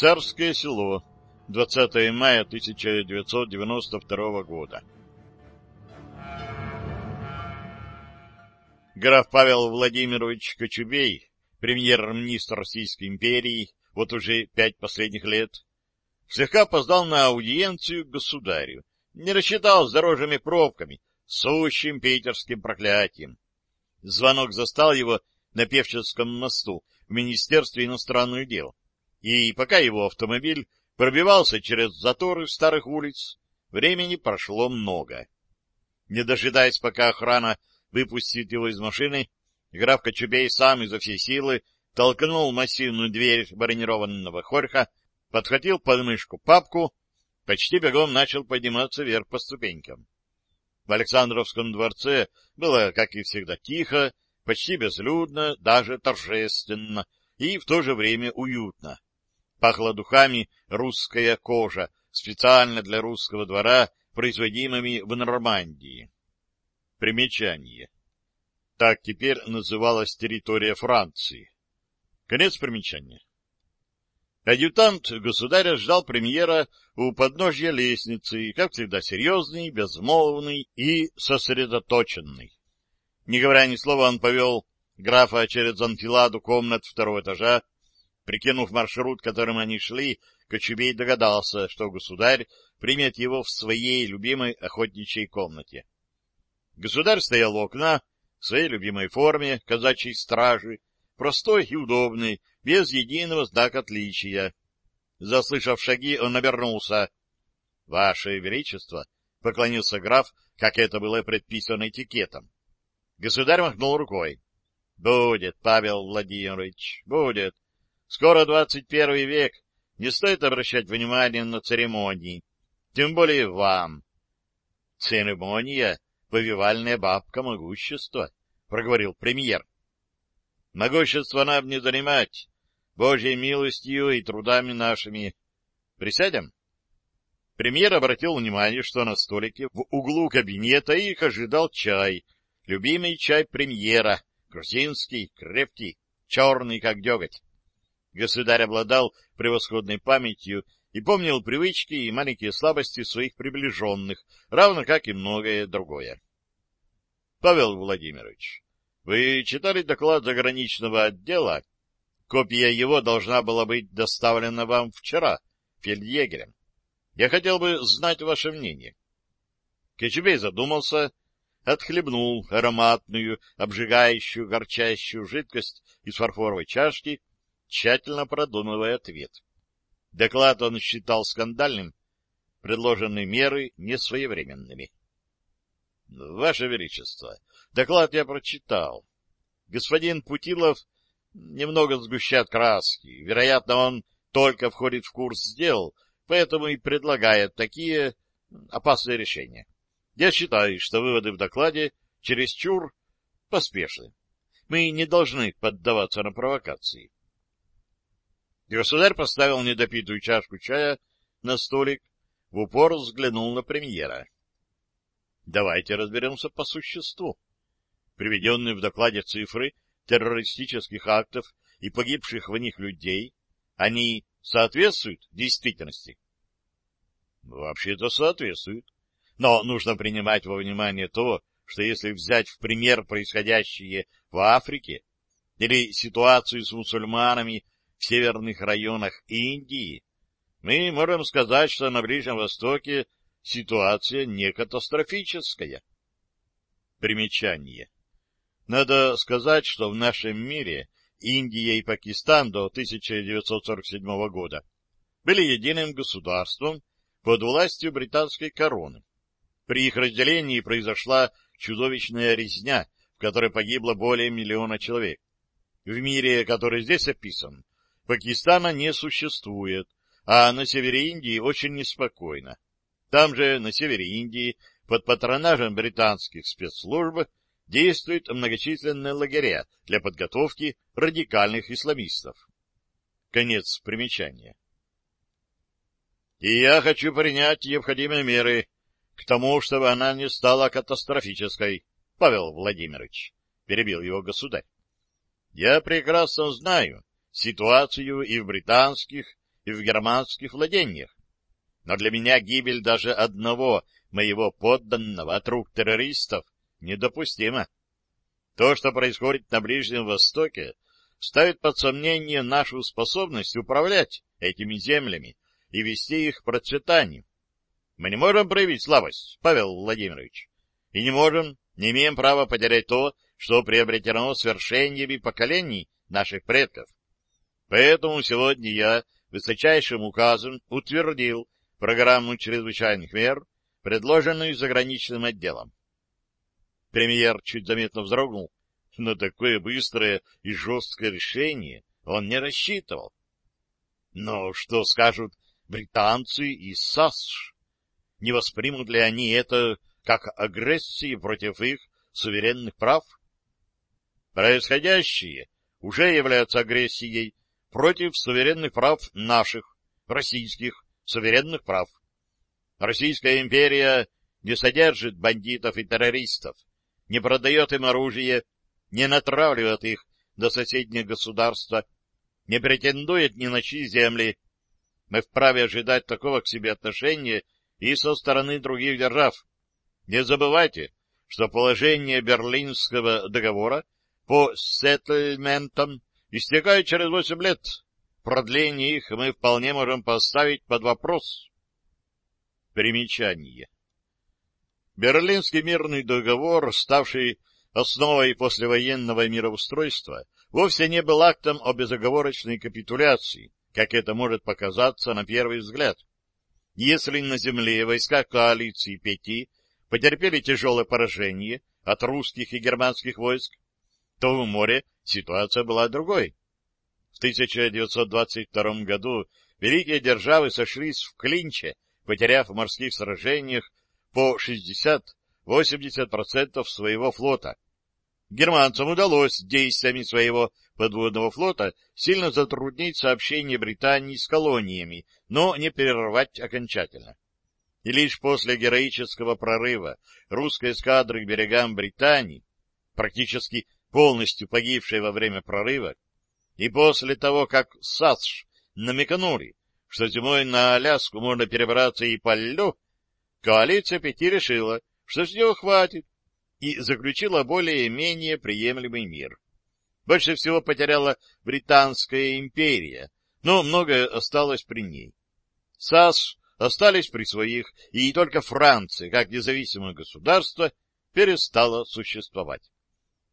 Царское село, 20 мая 1992 года. Граф Павел Владимирович Кочубей, премьер-министр Российской империи, вот уже пять последних лет, слегка опоздал на аудиенцию к государю, не рассчитал с дорожными пробками, сущим питерским проклятием. Звонок застал его на Певческом мосту в Министерстве иностранных дел. И пока его автомобиль пробивался через заторы старых улиц, времени прошло много. Не дожидаясь, пока охрана выпустит его из машины, граф Кочубей сам изо всей силы толкнул массивную дверь бронированного хорьха, подхватил под мышку папку, почти бегом начал подниматься вверх по ступенькам. В Александровском дворце было, как и всегда, тихо, почти безлюдно, даже торжественно и в то же время уютно. Пахло духами русская кожа, специально для русского двора, производимыми в Нормандии. Примечание. Так теперь называлась территория Франции. Конец примечания. Адъютант государя ждал премьера у подножья лестницы, как всегда серьезный, безмолвный и сосредоточенный. Не говоря ни слова, он повел графа через анфиладу комнат второго этажа. Прикинув маршрут, которым они шли, Кочубей догадался, что государь примет его в своей любимой охотничьей комнате. Государь стоял у окна в своей любимой форме казачьей стражи, простой и удобный, без единого знака отличия. Заслышав шаги, он обернулся. — Ваше Величество! — поклонился граф, как это было предписано этикетом. Государь махнул рукой. — Будет, Павел Владимирович, будет. Скоро двадцать первый век. Не стоит обращать внимание на церемонии. Тем более вам. — Церемония — повивальная бабка могущества, — проговорил премьер. Могущество нам не занимать, Божьей милостью и трудами нашими. Присядем? Премьер обратил внимание, что на столике в углу кабинета их ожидал чай, любимый чай премьера, грузинский, крепкий, черный, как деготь. Государь обладал превосходной памятью и помнил привычки и маленькие слабости своих приближенных, равно как и многое другое. — Павел Владимирович, вы читали доклад заграничного отдела? Копия его должна была быть доставлена вам вчера, фельдъегерем. Я хотел бы знать ваше мнение. Кочубей задумался, отхлебнул ароматную, обжигающую, горчащую жидкость из фарфоровой чашки, тщательно продумывая ответ. Доклад он считал скандальным, предложенные меры несвоевременными. — Ваше Величество, доклад я прочитал. Господин Путилов немного сгущает краски. Вероятно, он только входит в курс дел, поэтому и предлагает такие опасные решения. Я считаю, что выводы в докладе чересчур поспешны. Мы не должны поддаваться на провокации. Государь поставил недопитую чашку чая на столик, в упор взглянул на премьера. Давайте разберемся по существу. Приведенные в докладе цифры террористических актов и погибших в них людей, они соответствуют действительности? Вообще-то соответствуют. Но нужно принимать во внимание то, что если взять в пример происходящее в Африке или ситуацию с мусульманами в северных районах Индии, мы можем сказать, что на Ближнем Востоке ситуация не катастрофическая. Примечание. Надо сказать, что в нашем мире Индия и Пакистан до 1947 года были единым государством под властью британской короны. При их разделении произошла чудовищная резня, в которой погибло более миллиона человек. В мире, который здесь описан, Пакистана не существует, а на севере Индии очень неспокойно. Там же, на севере Индии, под патронажем британских спецслужб, действуют многочисленные лагеря для подготовки радикальных исламистов. Конец примечания. И я хочу принять необходимые меры к тому, чтобы она не стала катастрофической, Павел Владимирович, перебил его государь. Я прекрасно знаю ситуацию и в британских, и в германских владениях. Но для меня гибель даже одного моего подданного от рук террористов недопустима. То, что происходит на Ближнем Востоке, ставит под сомнение нашу способность управлять этими землями и вести их к процветанию. Мы не можем проявить слабость, Павел Владимирович, и не можем, не имеем права потерять то, что приобретено свершениями поколений наших предков. Поэтому сегодня я высочайшим указом утвердил программу чрезвычайных мер, предложенную заграничным отделом. Премьер чуть заметно вздрогнул, но такое быстрое и жесткое решение он не рассчитывал. Но что скажут британцы и САСШ? Не воспримут ли они это как агрессии против их суверенных прав? Происходящее уже является агрессией против суверенных прав наших, российских суверенных прав. Российская империя не содержит бандитов и террористов, не продает им оружие, не натравливает их до соседних государства, не претендует ни на чьи земли. Мы вправе ожидать такого к себе отношения и со стороны других держав. Не забывайте, что положение Берлинского договора по сеттельментам истекает через восемь лет. Продление их мы вполне можем поставить под вопрос. Примечание. Берлинский мирный договор, ставший основой послевоенного мироустройства, вовсе не был актом о безоговорочной капитуляции, как это может показаться на первый взгляд. Если на земле войска коалиции пяти потерпели тяжелое поражение от русских и германских войск, то в море ситуация была другой. В 1922 году великие державы сошлись в клинче, потеряв в морских сражениях по 60-80% своего флота. Германцам удалось действиями своего подводного флота сильно затруднить сообщение Британии с колониями, но не перервать окончательно. И лишь после героического прорыва русской эскадры к берегам Британии, практически полностью погибшей во время прорыва, и после того, как САСШ намекнули, что зимой на Аляску можно перебраться и по льду, коалиция пяти решила, что с него хватит, и заключила более-менее приемлемый мир. Больше всего потеряла Британская империя, но многое осталось при ней. САС остались при своих, и только Франция, как независимое государство, перестала существовать.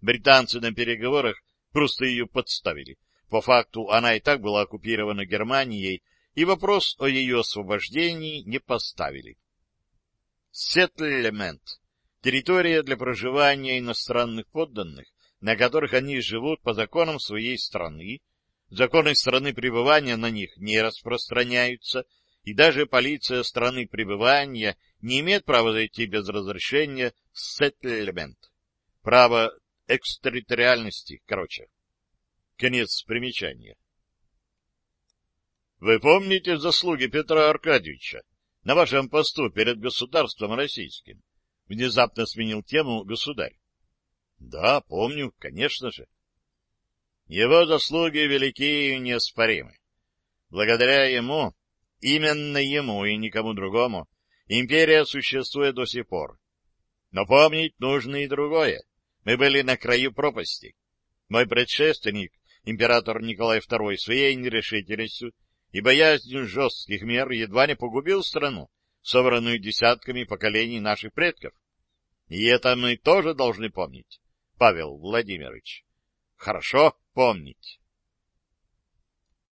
Британцы на переговорах просто ее подставили. По факту она и так была оккупирована Германией, и вопрос о ее освобождении не поставили. Сеттлемент — территория для проживания иностранных подданных, на которых они живут по законам своей страны, законы страны пребывания на них не распространяются, и даже полиция страны пребывания не имеет права зайти без разрешения в сеттлемент. Право экстерриториальности, короче. Конец примечания. Вы помните заслуги Петра Аркадьевича на вашем посту перед государством российским? Внезапно сменил тему государь. Да, помню, конечно же. Его заслуги велики и неоспоримы. Благодаря ему, именно ему и никому другому, империя существует до сих пор. Но помнить нужно и другое. Мы были на краю пропасти. Мой предшественник, император Николай II, своей нерешительностью и боязнью жестких мер едва не погубил страну, собранную десятками поколений наших предков. И это мы тоже должны помнить, Павел Владимирович. Хорошо помнить.